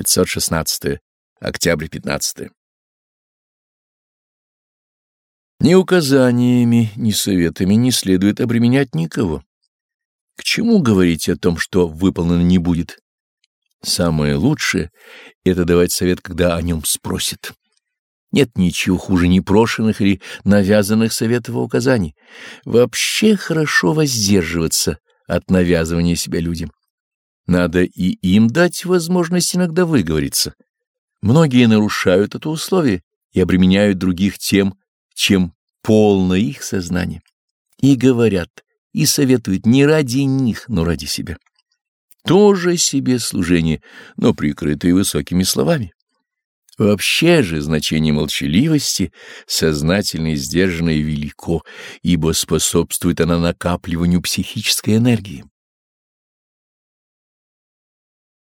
516. Октябрь 15. Ни указаниями, ни советами не следует обременять никого. К чему говорить о том, что выполнено не будет? Самое лучшее — это давать совет, когда о нем спросят. Нет ничего хуже непрошенных или навязанных советов и указаний. Вообще хорошо воздерживаться от навязывания себя людям. Надо и им дать возможность иногда выговориться. Многие нарушают это условие и обременяют других тем, чем полно их сознание. И говорят, и советуют не ради них, но ради себя. Тоже себе служение, но прикрытое высокими словами. Вообще же значение молчаливости, сознательно и сдержанное, велико, ибо способствует она накапливанию психической энергии.